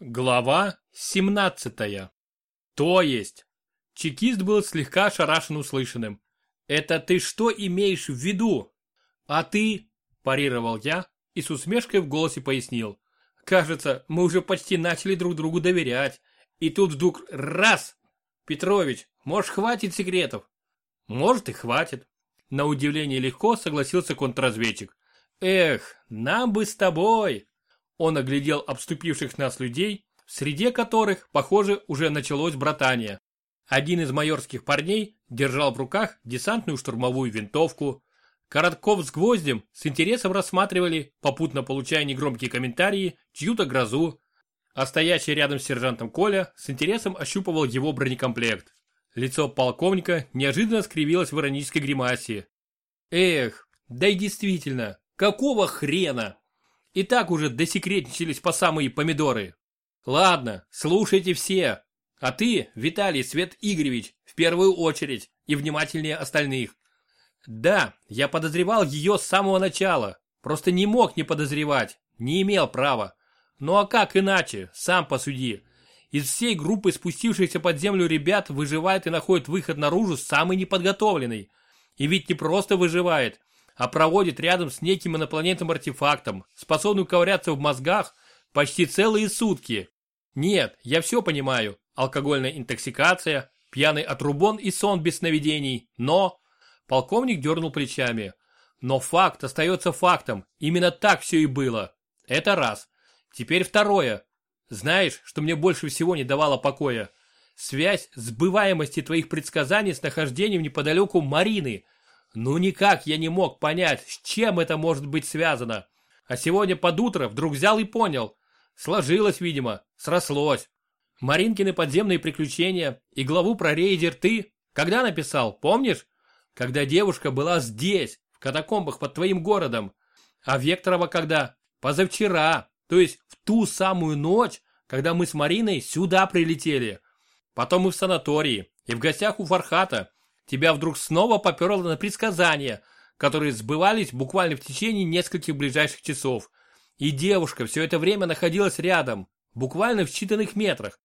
Глава 17. То есть. Чекист был слегка ошарашен услышанным. Это ты что имеешь в виду? А ты, парировал я и с усмешкой в голосе пояснил. Кажется, мы уже почти начали друг другу доверять. И тут вдруг раз. Петрович, может хватит секретов? Может и хватит. На удивление легко согласился контрразведчик. Эх, нам бы с тобой. Он оглядел обступивших нас людей, в среде которых, похоже, уже началось братание. Один из майорских парней держал в руках десантную штурмовую винтовку. Коротков с гвоздем с интересом рассматривали, попутно получая негромкие комментарии, чью-то грозу. А стоящий рядом с сержантом Коля с интересом ощупывал его бронекомплект. Лицо полковника неожиданно скривилось в иронической гримасе. Эх, да и действительно, какого хрена? И так уже досекретничались по самые помидоры. Ладно, слушайте все. А ты, Виталий Свет Игоревич, в первую очередь и внимательнее остальных. Да, я подозревал ее с самого начала. Просто не мог не подозревать, не имел права. Ну а как иначе, сам посуди. Из всей группы спустившихся под землю ребят выживает и находит выход наружу самый неподготовленный. И ведь не просто выживает, а проводит рядом с неким инопланетным артефактом, способным ковыряться в мозгах почти целые сутки. Нет, я все понимаю, алкогольная интоксикация, пьяный отрубон и сон без сновидений, но... Полковник дернул плечами. Но факт остается фактом, именно так все и было. Это раз. Теперь второе. Знаешь, что мне больше всего не давало покоя? Связь сбываемости твоих предсказаний с нахождением неподалеку Марины – ну никак я не мог понять, с чем это может быть связано. А сегодня под утро вдруг взял и понял. Сложилось, видимо, срослось. Маринкины подземные приключения и главу про рейдер ты когда написал, помнишь? Когда девушка была здесь, в катакомбах под твоим городом. А Векторова когда? Позавчера, то есть в ту самую ночь, когда мы с Мариной сюда прилетели. Потом и в санатории, и в гостях у Фархата, тебя вдруг снова поперло на предсказания, которые сбывались буквально в течение нескольких ближайших часов. И девушка все это время находилась рядом, буквально в считанных метрах.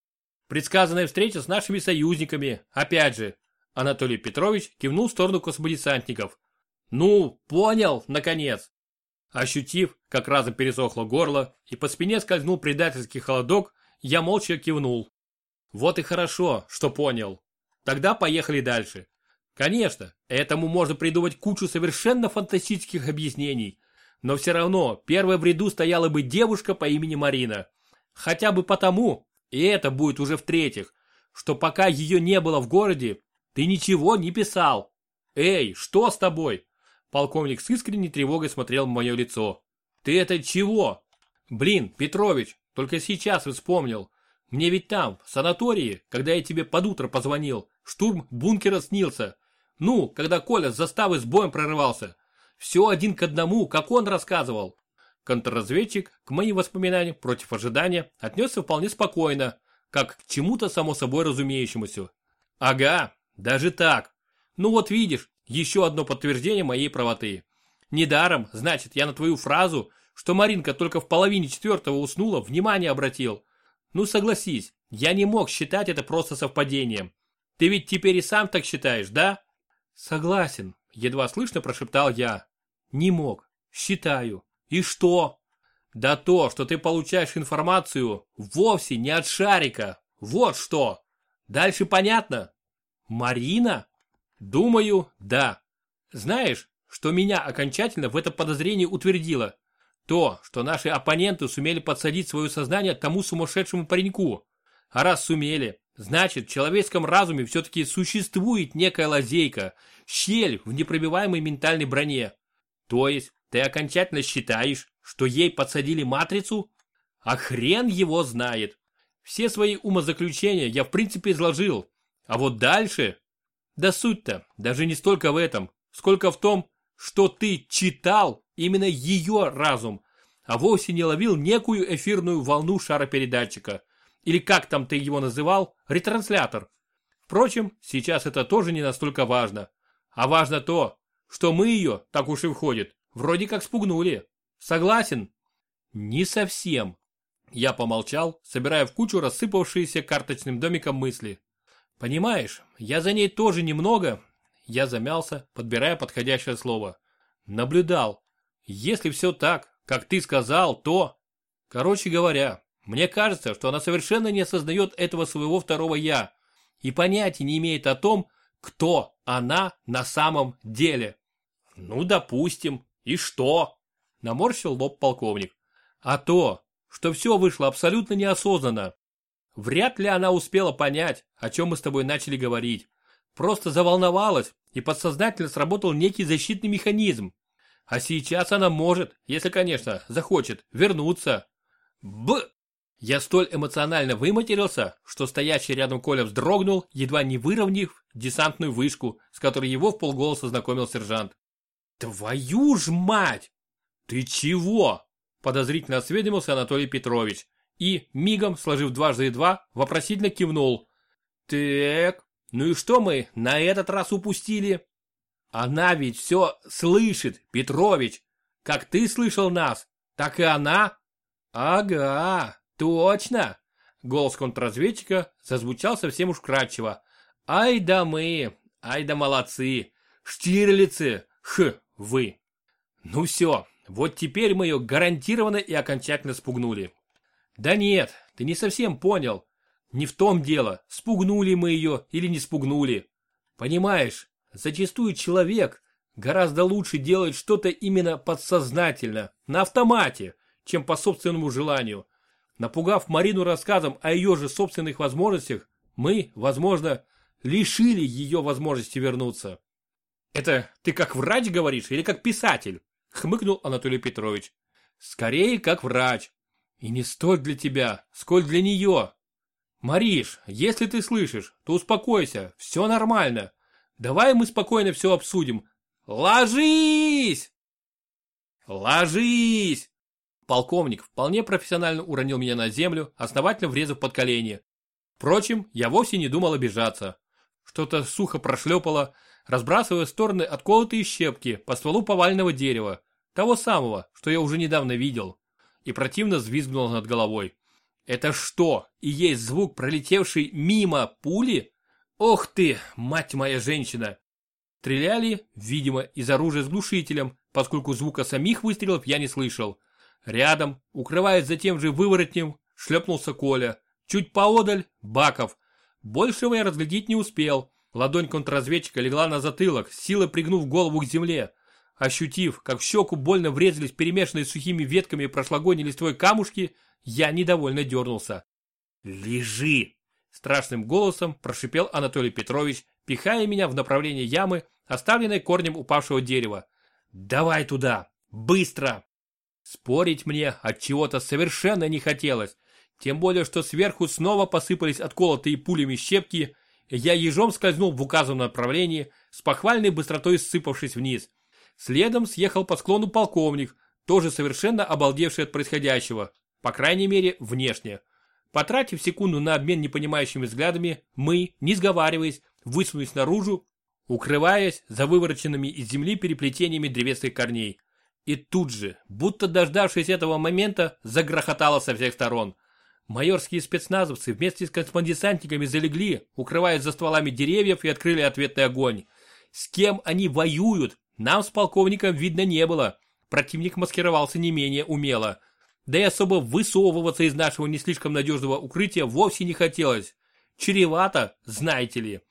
Предсказанная встреча с нашими союзниками, опять же. Анатолий Петрович кивнул в сторону космодесантников. Ну, понял, наконец. Ощутив, как разом пересохло горло и по спине скользнул предательский холодок, я молча кивнул. Вот и хорошо, что понял. Тогда поехали дальше. Конечно, этому можно придумать кучу совершенно фантастических объяснений, но все равно первой в ряду стояла бы девушка по имени Марина. Хотя бы потому, и это будет уже в-третьих, что пока ее не было в городе, ты ничего не писал. Эй, что с тобой? Полковник с искренней тревогой смотрел в мое лицо. Ты это чего? Блин, Петрович, только сейчас вспомнил. Мне ведь там, в санатории, когда я тебе под утро позвонил, штурм бункера снился. Ну, когда Коля с заставы с боем прорывался. Все один к одному, как он рассказывал. Контрразведчик к моим воспоминаниям против ожидания отнесся вполне спокойно, как к чему-то само собой разумеющемуся. Ага, даже так. Ну вот видишь, еще одно подтверждение моей правоты. Недаром, значит, я на твою фразу, что Маринка только в половине четвертого уснула, внимание обратил. Ну согласись, я не мог считать это просто совпадением. Ты ведь теперь и сам так считаешь, да? Согласен, едва слышно прошептал я. Не мог. Считаю. И что? Да то, что ты получаешь информацию вовсе не от шарика. Вот что. Дальше понятно? Марина? Думаю, да. Знаешь, что меня окончательно в это подозрение утвердило? То, что наши оппоненты сумели подсадить свое сознание тому сумасшедшему пареньку. А раз сумели, Значит, в человеческом разуме все-таки существует некая лазейка, щель в непробиваемой ментальной броне. То есть, ты окончательно считаешь, что ей подсадили матрицу? А хрен его знает. Все свои умозаключения я в принципе изложил. А вот дальше... Да суть-то даже не столько в этом, сколько в том, что ты читал именно ее разум, а вовсе не ловил некую эфирную волну шаропередатчика – или как там ты его называл, ретранслятор. Впрочем, сейчас это тоже не настолько важно. А важно то, что мы ее, так уж и входит, вроде как спугнули. Согласен? Не совсем. Я помолчал, собирая в кучу рассыпавшиеся карточным домиком мысли. Понимаешь, я за ней тоже немного, я замялся, подбирая подходящее слово. Наблюдал. Если все так, как ты сказал, то... Короче говоря, мне кажется, что она совершенно не осознает этого своего второго «я» и понятия не имеет о том, кто она на самом деле. Ну, допустим. И что? Наморщил лоб полковник. А то, что все вышло абсолютно неосознанно. Вряд ли она успела понять, о чем мы с тобой начали говорить. Просто заволновалась, и подсознательно сработал некий защитный механизм. А сейчас она может, если, конечно, захочет, вернуться. Б! Я столь эмоционально выматерился, что стоящий рядом Коля вздрогнул, едва не выровняв десантную вышку, с которой его в полголоса знакомил сержант. «Твою ж мать! Ты чего?» Подозрительно осведомился Анатолий Петрович и, мигом сложив дважды и два, вопросительно кивнул. «Так, ну и что мы на этот раз упустили?» «Она ведь все слышит, Петрович! Как ты слышал нас, так и она!» «Ага, точно!» Голос контрразведчика зазвучал совсем уж кратчево. «Ай да мы! Ай да молодцы! Штирлицы! Х, вы!» «Ну все, вот теперь мы ее гарантированно и окончательно спугнули. Да нет, ты не совсем понял. Не в том дело, спугнули мы ее или не спугнули. Понимаешь, зачастую человек гораздо лучше делает что-то именно подсознательно, на автомате, чем по собственному желанию. Напугав Марину рассказом о ее же собственных возможностях, мы, возможно, лишили ее возможности вернуться. Это ты как врач говоришь или как писатель? хмыкнул Анатолий Петрович. Скорее, как врач. И не столь для тебя, сколь для нее. Мариш, если ты слышишь, то успокойся, все нормально. Давай мы спокойно все обсудим. Ложись! Ложись! Полковник вполне профессионально уронил меня на землю, основательно врезав под колени. Впрочем, я вовсе не думал обижаться. Что-то сухо прошлепало, разбрасывая в стороны отколотые щепки по стволу повального дерева, того самого, что я уже недавно видел, и противно взвизгнуло над головой. Это что, и есть звук пролетевшей мимо пули? Ох ты, мать моя женщина! Стреляли, видимо, из оружия с глушителем, поскольку звука самих выстрелов я не слышал. Рядом, укрываясь за тем же выворотнем, шлепнулся Коля. Чуть поодаль – Баков. Большего я разглядеть не успел, Ладонь контрразведчика легла на затылок, силой пригнув голову к земле. Ощутив, как в щеку больно врезались перемешанные сухими ветками прошлогодней листвой камушки, я недовольно дернулся. «Лежи!» – страшным голосом прошипел Анатолий Петрович, пихая меня в направлении ямы, оставленной корнем упавшего дерева. «Давай туда! Быстро!» Спорить мне от чего-то совершенно не хотелось, тем более, что сверху снова посыпались отколотые пулями щепки, я ежом скользнул в указанном направлении, с похвальной быстротой сыпавшись вниз. Следом съехал по склону полковник, тоже совершенно обалдевший от происходящего, по крайней мере, внешне. Потратив секунду на обмен непонимающими взглядами, мы, не сговариваясь, высунулись наружу, укрываясь за вывороченными из земли переплетениями древесных корней. И тут же, будто дождавшись этого момента, загрохотало со всех сторон. Майорские спецназовцы вместе с космодесантниками залегли, укрываясь за стволами деревьев и открыли ответный огонь. С кем они воюют, нам с полковником видно не было. Противник маскировался не менее умело. Да и особо высовываться из нашего не слишком надежного укрытия вовсе не хотелось. Чревато, знаете ли.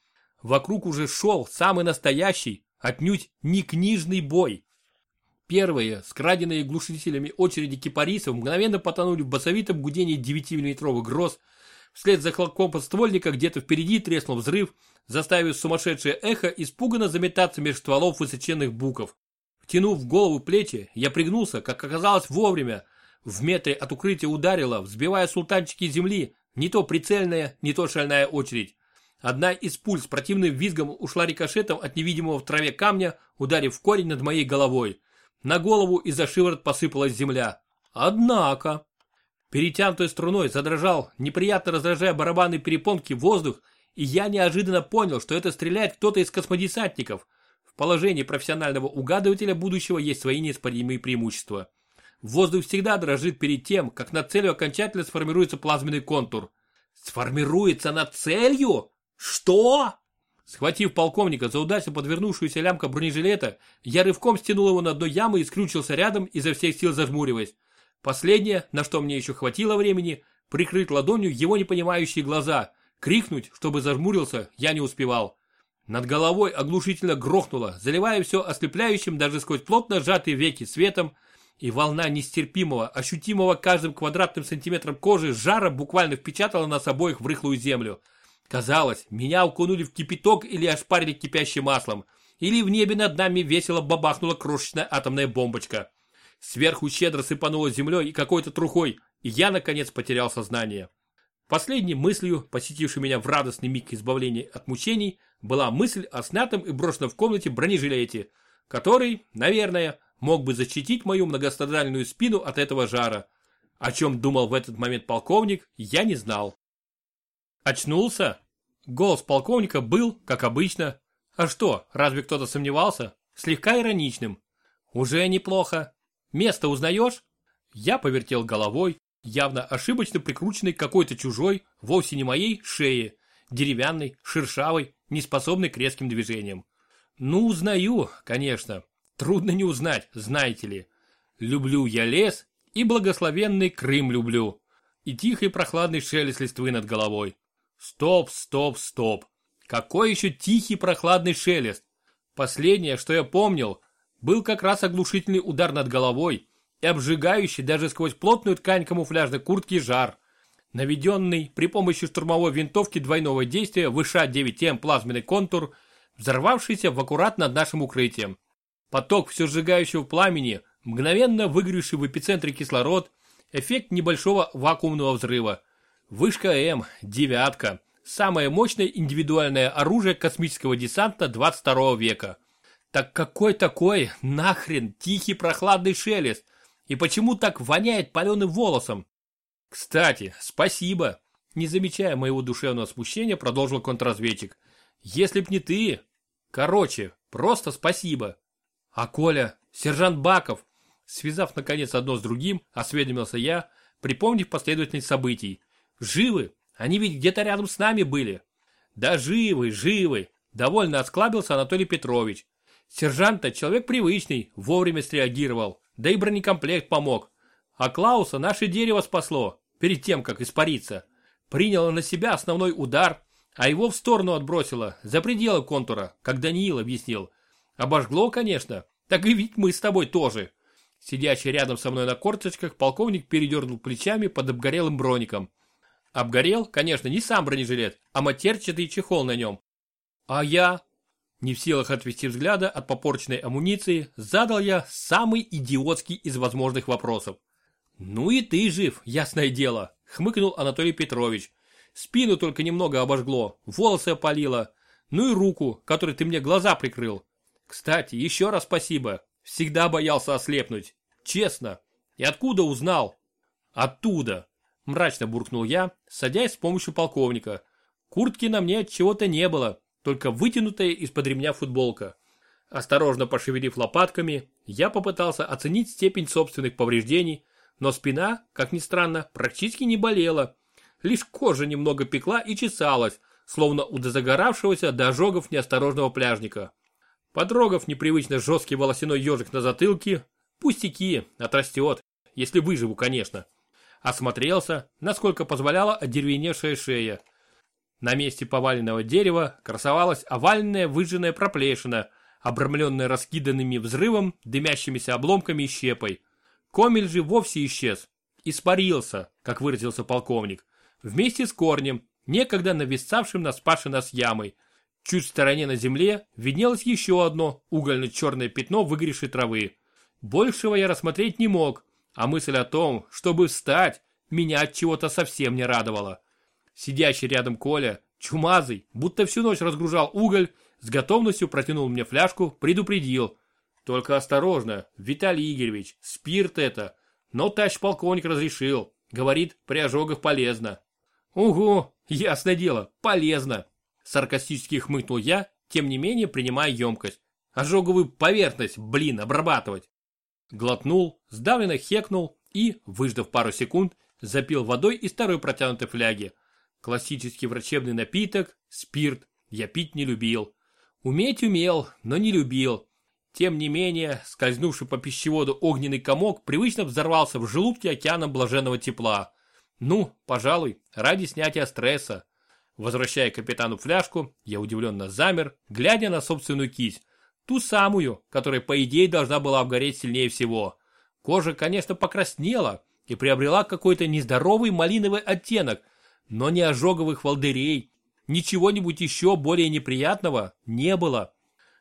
Вокруг уже шел самый настоящий, отнюдь не книжный бой. Первые, скраденные глушителями очереди кипарисов, мгновенно потонули в басовитом гудении 9-миллиметровых гроз. Вслед за хлопком подствольника где-то впереди треснул взрыв, заставив сумасшедшее эхо испуганно заметаться между стволов высоченных буков. Втянув в голову плечи, я пригнулся, как оказалось вовремя. В метре от укрытия ударила, взбивая султанчики земли, не то прицельная, не то шальная очередь. Одна из пуль с противным визгом ушла рикошетом от невидимого в траве камня, ударив в корень над моей головой. На голову и за шиворот посыпалась земля. Однако... Перетянутой струной задрожал, неприятно раздражая барабанные перепонки воздух, и я неожиданно понял, что это стреляет кто-то из космодесантников. В положении профессионального угадывателя будущего есть свои неоспоримые преимущества. Воздух всегда дрожит перед тем, как над целью окончательно сформируется плазменный контур. Сформируется над целью? Что? Схватив полковника за удачно подвернувшуюся лямка бронежилета, я рывком стянул его на дно ямы и скрючился рядом, изо всех сил зажмуриваясь. Последнее, на что мне еще хватило времени, прикрыть ладонью его непонимающие глаза. Крикнуть, чтобы зажмурился, я не успевал. Над головой оглушительно грохнуло, заливая все ослепляющим даже сквозь плотно сжатые веки светом, и волна нестерпимого, ощутимого каждым квадратным сантиметром кожи жара буквально впечатала нас обоих в рыхлую землю. Казалось, меня укунули в кипяток или ошпарили кипящим маслом, или в небе над нами весело бабахнула крошечная атомная бомбочка. Сверху щедро сыпануло землей и какой-то трухой, и я, наконец, потерял сознание. Последней мыслью, посетившей меня в радостный миг избавления от мучений, была мысль о снятом и брошенном в комнате бронежилете, который, наверное, мог бы защитить мою многострадальную спину от этого жара. О чем думал в этот момент полковник, я не знал. Очнулся? Голос полковника был, как обычно. А что, разве кто-то сомневался? Слегка ироничным. Уже неплохо. Место узнаешь? Я повертел головой, явно ошибочно прикрученной к какой-то чужой, вовсе не моей, шее, деревянной, шершавой, неспособной к резким движениям. Ну, узнаю, конечно. Трудно не узнать, знаете ли. Люблю я лес и благословенный Крым люблю. И тихий прохладный шелест листвы над головой. Стоп, стоп, стоп. Какой еще тихий прохладный шелест. Последнее, что я помнил, был как раз оглушительный удар над головой и обжигающий даже сквозь плотную ткань камуфляжной куртки жар. Наведенный при помощи штурмовой винтовки двойного действия ВШ-9М плазменный контур, взорвавшийся в аккурат над нашим укрытием. Поток все сжигающего пламени, мгновенно выгоревший в эпицентре кислород, эффект небольшого вакуумного взрыва. Вышка М, девятка, самое мощное индивидуальное оружие космического десанта 22 века. Так какой такой, нахрен, тихий прохладный шелест? И почему так воняет паленым волосом? Кстати, спасибо. Не замечая моего душевного смущения, продолжил контрразведчик. Если б не ты. Короче, просто спасибо. А Коля, сержант Баков, связав наконец одно с другим, осведомился я, припомнив последовательность событий. Живы? Они ведь где-то рядом с нами были. Да живы, живы. Довольно осклабился Анатолий Петрович. Сержант-то человек привычный, вовремя среагировал, да и бронекомплект помог. А Клауса наше дерево спасло перед тем, как испариться. Приняла на себя основной удар, а его в сторону отбросила, за пределы контура, как Даниил объяснил. Обожгло, конечно, так и ведь мы с тобой тоже. Сидящий рядом со мной на корточках, полковник передернул плечами под обгорелым броником. Обгорел, конечно, не сам бронежилет, а матерчатый чехол на нем. А я, не в силах отвести взгляда от попорченной амуниции, задал я самый идиотский из возможных вопросов. «Ну и ты жив, ясное дело», — хмыкнул Анатолий Петрович. «Спину только немного обожгло, волосы опалило, ну и руку, которой ты мне глаза прикрыл. Кстати, еще раз спасибо, всегда боялся ослепнуть, честно. И откуда узнал?» «Оттуда», — мрачно буркнул я, садясь с помощью полковника. «Куртки на мне от чего-то не было, только вытянутая из-под ремня футболка. Осторожно пошевелив лопатками, я попытался оценить степень собственных повреждений, но спина, как ни странно, практически не болела. Лишь кожа немного пекла и чесалась, словно у дозагоравшегося до ожогов неосторожного пляжника. Подрогав непривычно жесткий волосяной ежик на затылке, пустяки, отрастет, если выживу, конечно. Осмотрелся, насколько позволяла одеревеневшая шея. На месте поваленного дерева красовалась овальная выжженная проплешина, обрамленная раскиданными взрывом, дымящимися обломками и щепой. Комель же вовсе исчез. Испарился, как выразился полковник, вместе с корнем, некогда нависавшим на спашей нас ямой. Чуть в стороне на земле виднелось еще одно угольно-черное пятно выгоревшей травы. Большего я рассмотреть не мог, а мысль о том, чтобы встать, меня от чего-то совсем не радовала. Сидящий рядом Коля, чумазый, будто всю ночь разгружал уголь, с готовностью протянул мне фляжку, предупредил. Только осторожно, Виталий Игоревич, спирт это. Но тач полковник разрешил. Говорит, при ожогах полезно. Угу, ясное дело, полезно. Саркастически хмыкнул я, тем не менее принимая емкость. Ожоговую поверхность, блин, обрабатывать. Глотнул, сдавленно хекнул и, выждав пару секунд, запил водой из второй протянутой фляги. Классический врачебный напиток, спирт, я пить не любил. Уметь умел, но не любил. Тем не менее, скользнувший по пищеводу огненный комок привычно взорвался в желудке океаном блаженного тепла. Ну, пожалуй, ради снятия стресса. Возвращая капитану фляжку, я удивленно замер, глядя на собственную кисть. Ту самую, которая по идее должна была обгореть сильнее всего. Кожа, конечно, покраснела и приобрела какой-то нездоровый малиновый оттенок, но ни ожоговых волдырей, ничего-нибудь еще более неприятного не было.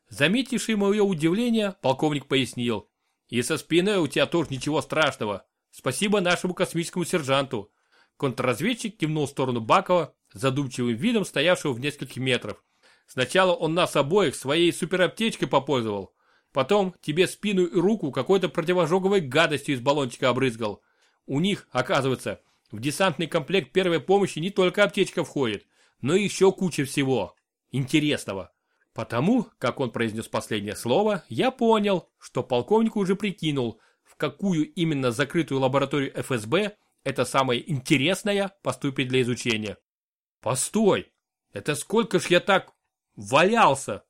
Заметивший мое удивление, полковник пояснил. И со спиной у тебя тоже ничего страшного. Спасибо нашему космическому сержанту. Контрразведчик кивнул в сторону Бакова, задумчивым видом стоявшего в нескольких метров. Сначала он нас обоих своей супераптечкой попользовал. Потом тебе спину и руку какой-то противожоговой гадостью из баллончика обрызгал. У них, оказывается, в десантный комплект первой помощи не только аптечка входит, но еще куча всего интересного. Потому, как он произнес последнее слово, я понял, что полковник уже прикинул, в какую именно закрытую лабораторию ФСБ это самое интересное поступит для изучения. Постой, это сколько ж я так валялся?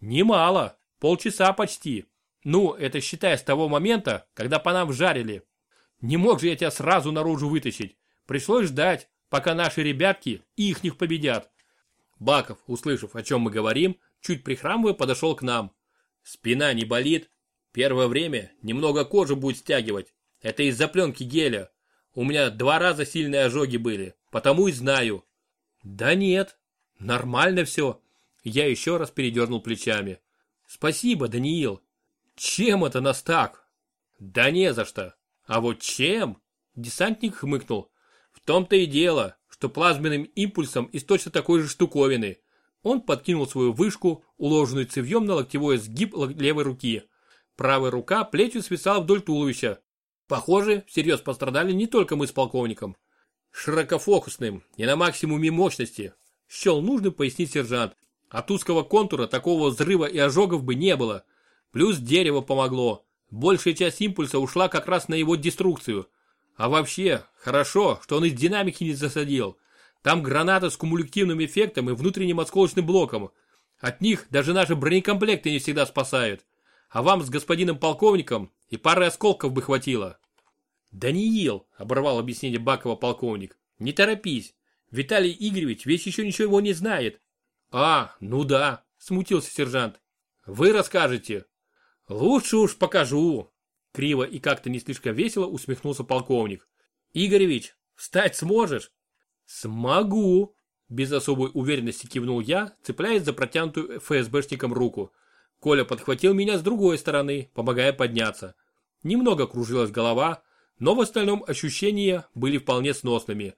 Немало, полчаса почти. Ну, это считая с того момента, когда по нам вжарили. Не мог же я тебя сразу наружу вытащить. Пришлось ждать, пока наши ребятки ихних победят. Баков, услышав, о чем мы говорим, чуть прихрамывая, подошел к нам. Спина не болит. Первое время немного кожи будет стягивать. Это из-за пленки геля. У меня два раза сильные ожоги были, потому и знаю. Да нет, нормально все. Я еще раз передернул плечами. Спасибо, Даниил. Чем это нас так? Да не за что. А вот чем? Десантник хмыкнул. В том-то и дело, что плазменным импульсом из точно такой же штуковины. Он подкинул свою вышку, уложенную цевьем на локтевой сгиб левой руки. Правая рука плетью свисала вдоль туловища. Похоже, всерьез пострадали не только мы с полковником. Широкофокусным и на максимуме мощности. Счел нужно пояснить сержант. От узкого контура такого взрыва и ожогов бы не было. Плюс дерево помогло. Большая часть импульса ушла как раз на его деструкцию. А вообще, хорошо, что он из динамики не засадил. Там гранаты с кумулятивным эффектом и внутренним осколочным блоком. От них даже наши бронекомплекты не всегда спасают. А вам с господином полковником и пары осколков бы хватило. Даниил, оборвал объяснение Бакова полковник, не торопись. Виталий Игоревич ведь еще ничего не знает. А, ну да, смутился сержант. Вы расскажете. Лучше уж покажу. Криво и как-то не слишком весело усмехнулся полковник. Игоревич, встать сможешь? «Смогу!» – без особой уверенности кивнул я, цепляясь за протянутую ФСБшником руку. Коля подхватил меня с другой стороны, помогая подняться. Немного кружилась голова, но в остальном ощущения были вполне сносными.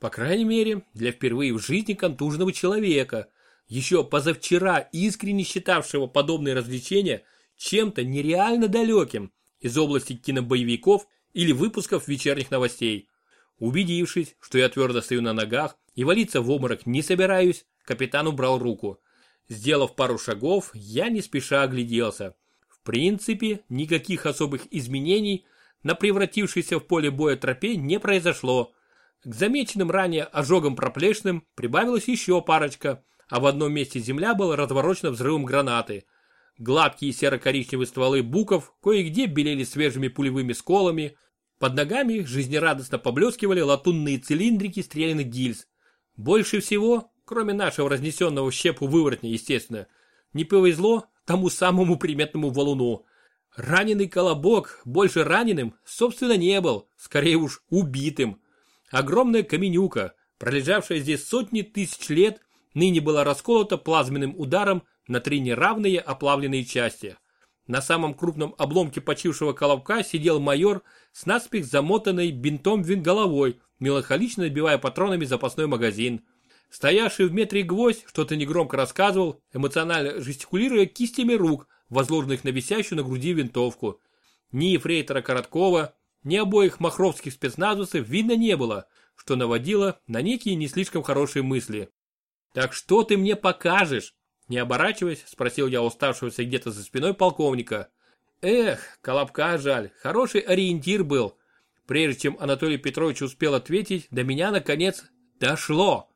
По крайней мере, для впервые в жизни контуженного человека, еще позавчера искренне считавшего подобные развлечения чем-то нереально далеким из области кинобоевиков или выпусков вечерних новостей. Убедившись, что я твердо стою на ногах и валиться в обморок не собираюсь, капитан убрал руку. Сделав пару шагов, я не спеша огляделся. В принципе, никаких особых изменений на превратившейся в поле боя тропе не произошло. К замеченным ранее ожогам проплешным прибавилась еще парочка, а в одном месте земля была разворочена взрывом гранаты. Гладкие серо-коричневые стволы буков кое-где белели свежими пулевыми сколами, под ногами жизнерадостно поблескивали латунные цилиндрики стрелянных гильз. Больше всего, кроме нашего разнесенного щепу выворотня, естественно, не повезло тому самому приметному валуну. Раненый колобок больше раненым, собственно, не был, скорее уж убитым. Огромная каменюка, пролежавшая здесь сотни тысяч лет, ныне была расколота плазменным ударом на три неравные оплавленные части. На самом крупном обломке почившего колобка сидел майор с наспех замотанной бинтом головой, меланхолично набивая патронами запасной магазин. Стоявший в метре гвоздь что-то негромко рассказывал, эмоционально жестикулируя кистями рук, возложенных на висящую на груди винтовку. Ни ефрейтора Короткова, ни обоих махровских спецназовцев видно не было, что наводило на некие не слишком хорошие мысли. «Так что ты мне покажешь?» Не оборачиваясь, спросил я уставшегося где-то за спиной полковника. Эх, Колобка жаль, хороший ориентир был. Прежде чем Анатолий Петрович успел ответить, до меня наконец дошло.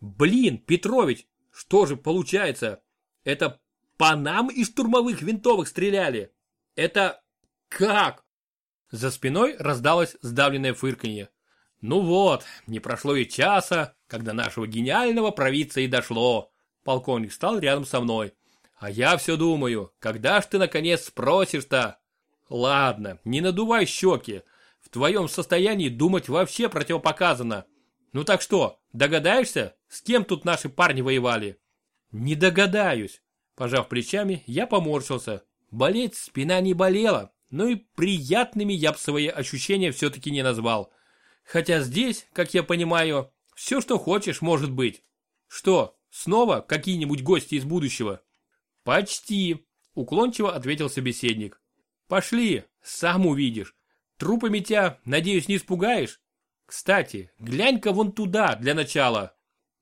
Блин, Петрович, что же получается? Это по нам из штурмовых винтовок стреляли? Это как? За спиной раздалось сдавленное фырканье. Ну вот, не прошло и часа, когда нашего гениального провидца и дошло. Полковник стал рядом со мной. А я все думаю, когда ж ты наконец спросишь-то? Ладно, не надувай щеки. В твоем состоянии думать вообще противопоказано. Ну так что, догадаешься, с кем тут наши парни воевали? Не догадаюсь. Пожав плечами, я поморщился. Болеть спина не болела, но и приятными я бы свои ощущения все-таки не назвал. Хотя здесь, как я понимаю, все, что хочешь, может быть. Что, снова какие-нибудь гости из будущего? Почти, уклончиво ответил собеседник. Пошли, сам увидишь. Трупами тебя, надеюсь, не испугаешь? Кстати, глянь-ка вон туда для начала.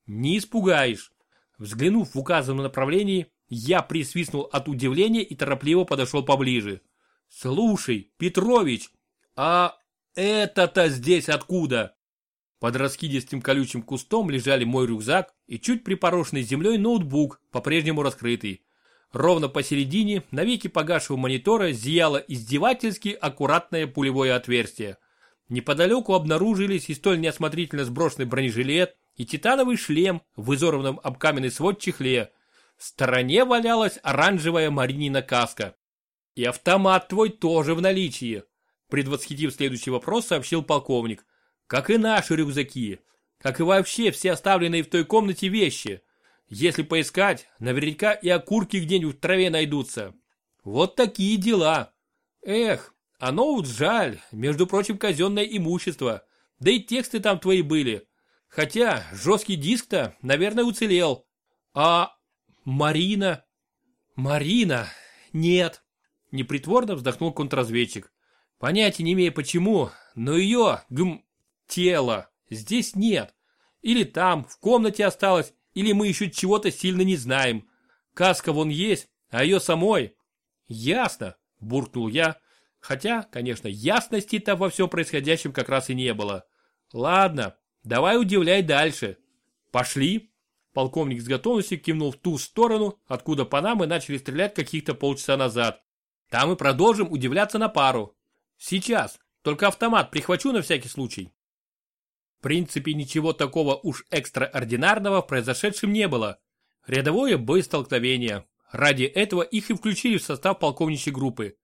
Не испугаешь. Взглянув в указанном направлении, я присвистнул от удивления и торопливо подошел поближе. Слушай, Петрович, а это-то здесь откуда? Под раскидистым колючим кустом лежали мой рюкзак и чуть припорошенный землей ноутбук, по-прежнему раскрытый. Ровно посередине, навеки погасшего монитора, зияло издевательски аккуратное пулевое отверстие. Неподалеку обнаружились и столь неосмотрительно сброшенный бронежилет, и титановый шлем в изорванном об каменный свод чехле. В стороне валялась оранжевая Маринина каска. И автомат твой тоже в наличии. Предвосхитив следующий вопрос, сообщил полковник. Как и наши рюкзаки. Как и вообще все оставленные в той комнате вещи. Если поискать, наверняка и окурки где-нибудь в траве найдутся. Вот такие дела. Эх, а ноут жаль, между прочим, казенное имущество. Да и тексты там твои были. Хотя жесткий диск-то, наверное, уцелел. А Марина? Марина? Нет. Непритворно вздохнул контрразведчик. Понятия не имея почему, но ее, гм, тело здесь нет. Или там, в комнате осталось, или мы еще чего-то сильно не знаем. Каска вон есть, а ее самой... Ясно, буркнул я. Хотя, конечно, ясности-то во всем происходящем как раз и не было. Ладно, давай удивляй дальше. Пошли. Полковник с готовностью кивнул в ту сторону, откуда по нам и начали стрелять каких-то полчаса назад. Там мы продолжим удивляться на пару. Сейчас, только автомат прихвачу на всякий случай. В принципе, ничего такого уж экстраординарного в произошедшем не было. Рядовое боестолкновение. Ради этого их и включили в состав полковничьей группы.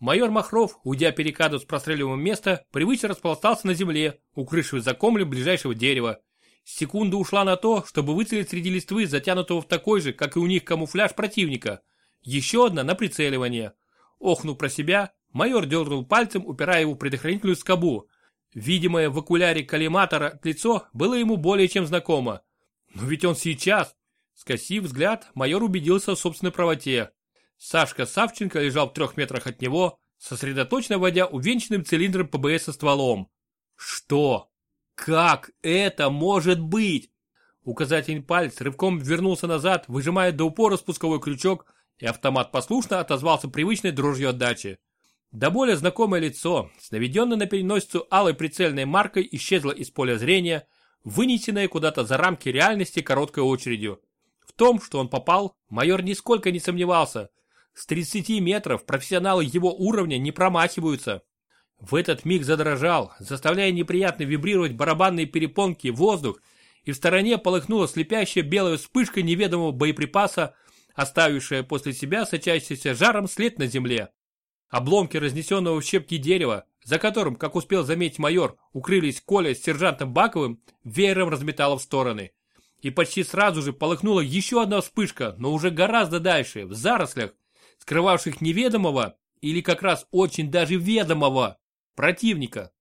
Майор Махров, уйдя перекаду с простреливаемого места, привычно распластался на земле, укрывшись за комлем ближайшего дерева. Секунда ушла на то, чтобы выцелить среди листвы затянутого в такой же, как и у них, камуфляж противника. Еще одна на прицеливание. Охнув про себя, майор дернул пальцем, упирая его в предохранительную скобу. Видимое в окуляре коллиматора лицо было ему более чем знакомо. Но ведь он сейчас. Скосив взгляд, майор убедился в собственной правоте. Сашка Савченко лежал в трех метрах от него, сосредоточенно водя увенчанным цилиндром ПБС со стволом. Что? Как это может быть? Указательный палец рывком вернулся назад, выжимая до упора спусковой крючок, и автомат послушно отозвался привычной дрожью отдачи. До более знакомое лицо, с на переносицу алой прицельной маркой, исчезло из поля зрения, вынесенное куда-то за рамки реальности короткой очередью. В том, что он попал, майор нисколько не сомневался. С 30 метров профессионалы его уровня не промахиваются. В этот миг задрожал, заставляя неприятно вибрировать барабанные перепонки воздух, и в стороне полыхнула слепящая белая вспышка неведомого боеприпаса, оставившая после себя сочащийся жаром след на земле. Обломки разнесенного в щепки дерева, за которым, как успел заметить майор, укрылись Коля с сержантом Баковым, веером разметало в стороны. И почти сразу же полыхнула еще одна вспышка, но уже гораздо дальше, в зарослях, скрывавших неведомого, или как раз очень даже ведомого, противника.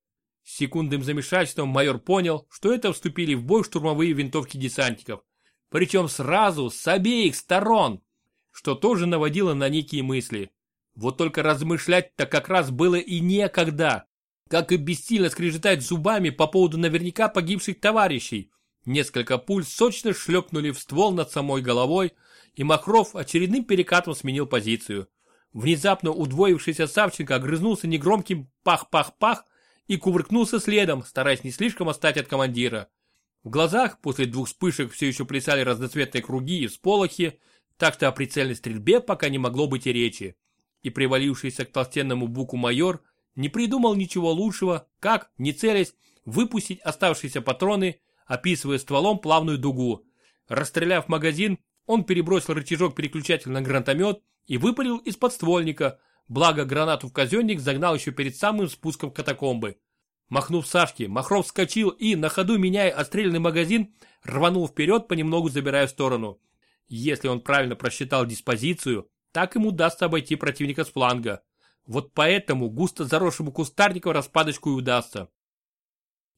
С секундным замешательством майор понял, что это вступили в бой штурмовые винтовки десантников. Причем сразу, с обеих сторон, что тоже наводило на некие мысли. Вот только размышлять-то как раз было и некогда. Как и бессильно скрежетать зубами по поводу наверняка погибших товарищей. Несколько пуль сочно шлепнули в ствол над самой головой, и Махров очередным перекатом сменил позицию. Внезапно удвоившийся Савченко огрызнулся негромким «пах-пах-пах» и кувыркнулся следом, стараясь не слишком отстать от командира. В глазах после двух вспышек все еще плясали разноцветные круги и всполохи, так что о прицельной стрельбе пока не могло быть и речи. И привалившийся к толстенному буку майор не придумал ничего лучшего, как, не целясь, выпустить оставшиеся патроны, описывая стволом плавную дугу. Расстреляв магазин, он перебросил рычажок переключателя на гранатомет и выпалил из подствольника, благо гранату в казенник загнал еще перед самым спуском катакомбы. Махнув Сашке, Махров вскочил и, на ходу меняя отстрельный магазин, рванул вперед, понемногу забирая в сторону. Если он правильно просчитал диспозицию, так ему удастся обойти противника с фланга. Вот поэтому густо заросшему кустарнику распадочку и удастся.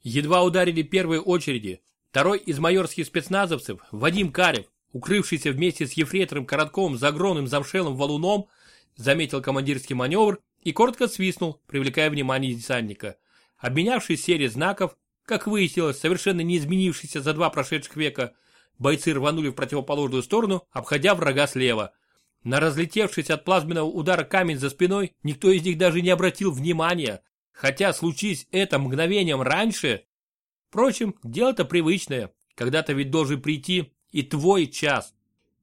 Едва ударили первые очереди, второй из майорских спецназовцев, Вадим Карев, укрывшийся вместе с ефрейтором Коротковым за огромным замшелым валуном, заметил командирский маневр и коротко свистнул, привлекая внимание десантника. Обменявшись серией знаков, как выяснилось, совершенно не изменившийся за два прошедших века, бойцы рванули в противоположную сторону, обходя врага слева. На разлетевшийся от плазменного удара камень за спиной никто из них даже не обратил внимания, хотя случись это мгновением раньше. Впрочем, дело-то привычное, когда-то ведь должен прийти и твой час.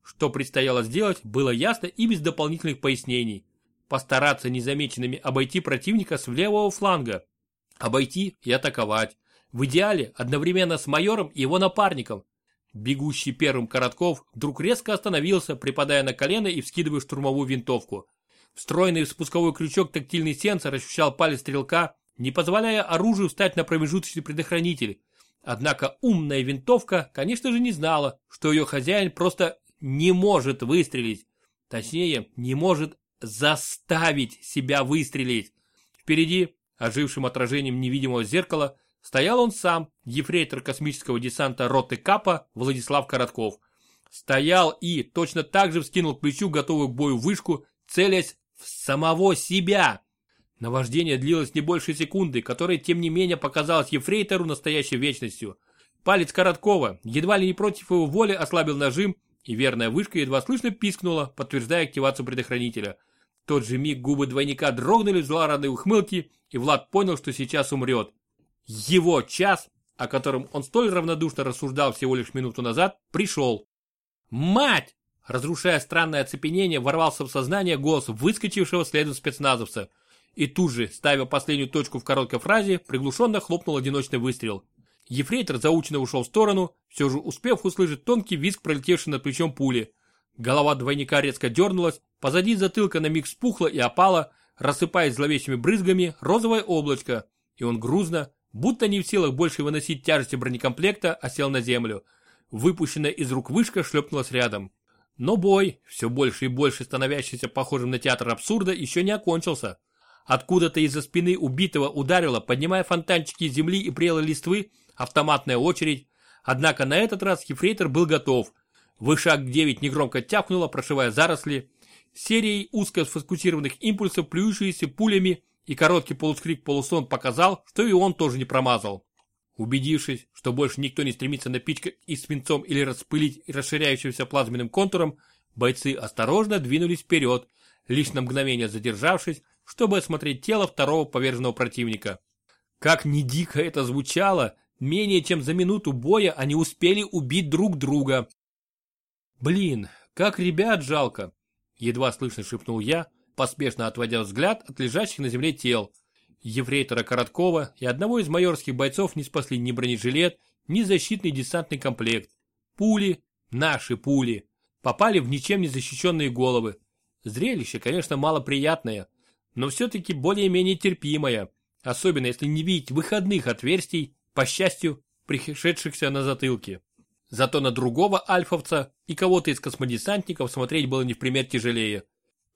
Что предстояло сделать, было ясно и без дополнительных пояснений. Постараться незамеченными обойти противника с левого фланга. Обойти и атаковать. В идеале одновременно с майором и его напарником. Бегущий первым Коротков вдруг резко остановился, припадая на колено и вскидывая штурмовую винтовку. Встроенный в спусковой крючок тактильный сенсор ощущал палец стрелка, не позволяя оружию встать на промежуточный предохранитель. Однако умная винтовка, конечно же, не знала, что ее хозяин просто не может выстрелить. Точнее, не может заставить себя выстрелить. Впереди, ожившим отражением невидимого зеркала, стоял он сам, ефрейтор космического десанта роты Капа Владислав Коротков. Стоял и точно так же вскинул к плечу готовую к бою вышку, целясь в самого себя. Наваждение длилось не больше секунды, которая тем не менее показалась Ефрейтору настоящей вечностью. Палец Короткова едва ли не против его воли ослабил нажим, и верная вышка едва слышно пискнула, подтверждая активацию предохранителя. В тот же миг губы двойника дрогнули в злорадной ухмылке, и Влад понял, что сейчас умрет. Его час, о котором он столь равнодушно рассуждал всего лишь минуту назад, пришел. «Мать!» Разрушая странное оцепенение, ворвался в сознание голос выскочившего следом спецназовца – и тут же, ставя последнюю точку в короткой фразе, приглушенно хлопнул одиночный выстрел. Ефрейтор заученно ушел в сторону, все же успев услышать тонкий визг, пролетевший над плечом пули. Голова двойника резко дернулась, позади затылка на миг спухла и опала, рассыпаясь зловещими брызгами, розовое облачко, и он грузно, будто не в силах больше выносить тяжести бронекомплекта, осел на землю. Выпущенная из рук вышка шлепнулась рядом. Но бой, все больше и больше становящийся похожим на театр абсурда, еще не окончился. Откуда-то из-за спины убитого ударило, поднимая фонтанчики земли и прелой листвы, автоматная очередь. Однако на этот раз Ефрейтор был готов. Вышаг 9 негромко тяпнуло, прошивая заросли. Серией узко сфокусированных импульсов, плюющиеся пулями, и короткий полускрик полусон показал, что и он тоже не промазал. Убедившись, что больше никто не стремится напичкать и свинцом или распылить расширяющимся плазменным контуром, бойцы осторожно двинулись вперед, лишь на мгновение задержавшись, чтобы осмотреть тело второго поверженного противника. Как ни дико это звучало, менее чем за минуту боя они успели убить друг друга. «Блин, как ребят жалко!» Едва слышно шепнул я, поспешно отводя взгляд от лежащих на земле тел. Ефрейтора Короткова и одного из майорских бойцов не спасли ни бронежилет, ни защитный десантный комплект. Пули, наши пули, попали в ничем не защищенные головы. Зрелище, конечно, малоприятное, но все-таки более-менее терпимая, особенно если не видеть выходных отверстий, по счастью, пришедшихся на затылке. Зато на другого альфовца и кого-то из космодесантников смотреть было не в пример тяжелее.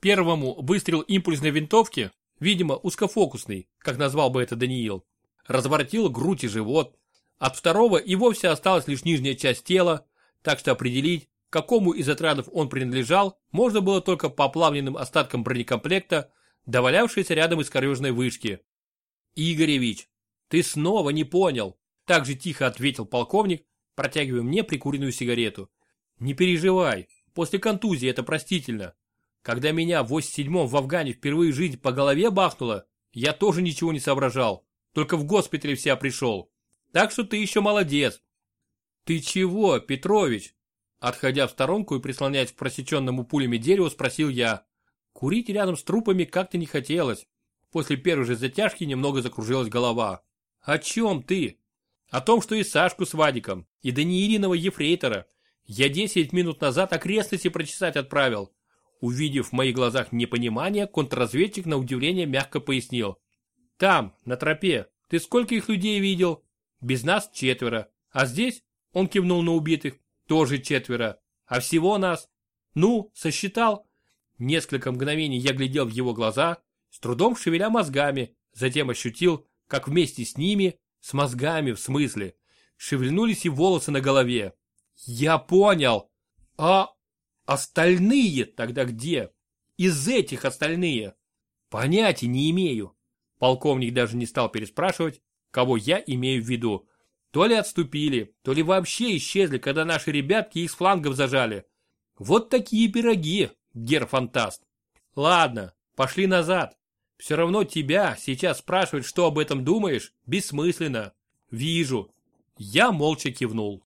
Первому выстрел импульсной винтовки, видимо узкофокусный, как назвал бы это Даниил, разворотил грудь и живот. От второго и вовсе осталась лишь нижняя часть тела, так что определить, какому из отрядов он принадлежал, можно было только по оплавленным остаткам бронекомплекта, довалявшийся рядом искорежной вышки. «Игоревич, ты снова не понял», так же тихо ответил полковник, протягивая мне прикуренную сигарету. «Не переживай, после контузии это простительно. Когда меня в 87-м в Афгане впервые жизнь по голове бахнула, я тоже ничего не соображал. Только в госпитале вся пришел. Так что ты еще молодец. Ты чего, Петрович? Отходя в сторонку и прислоняясь к просеченному пулями дереву, спросил я. Курить рядом с трупами как-то не хотелось. После первой же затяжки немного закружилась голова. О чем ты? О том, что и Сашку с Вадиком, и Даниилиного ефрейтора. Я 10 минут назад окрестности прочесать отправил. Увидев в моих глазах непонимание, контрразведчик на удивление мягко пояснил. Там, на тропе, ты сколько их людей видел? Без нас четверо. А здесь, он кивнул на убитых, тоже четверо. А всего нас? Ну, сосчитал? Несколько мгновений я глядел в его глаза, с трудом шевеля мозгами, затем ощутил, как вместе с ними, с мозгами в смысле, шевельнулись и волосы на голове. Я понял. А остальные тогда где? Из этих остальные? Понятия не имею. Полковник даже не стал переспрашивать, кого я имею в виду. То ли отступили, то ли вообще исчезли, когда наши ребятки их с флангов зажали. Вот такие пироги, гер-фантаст. Ладно, пошли назад. Все равно тебя сейчас спрашивать, что об этом думаешь, бессмысленно. Вижу. Я молча кивнул.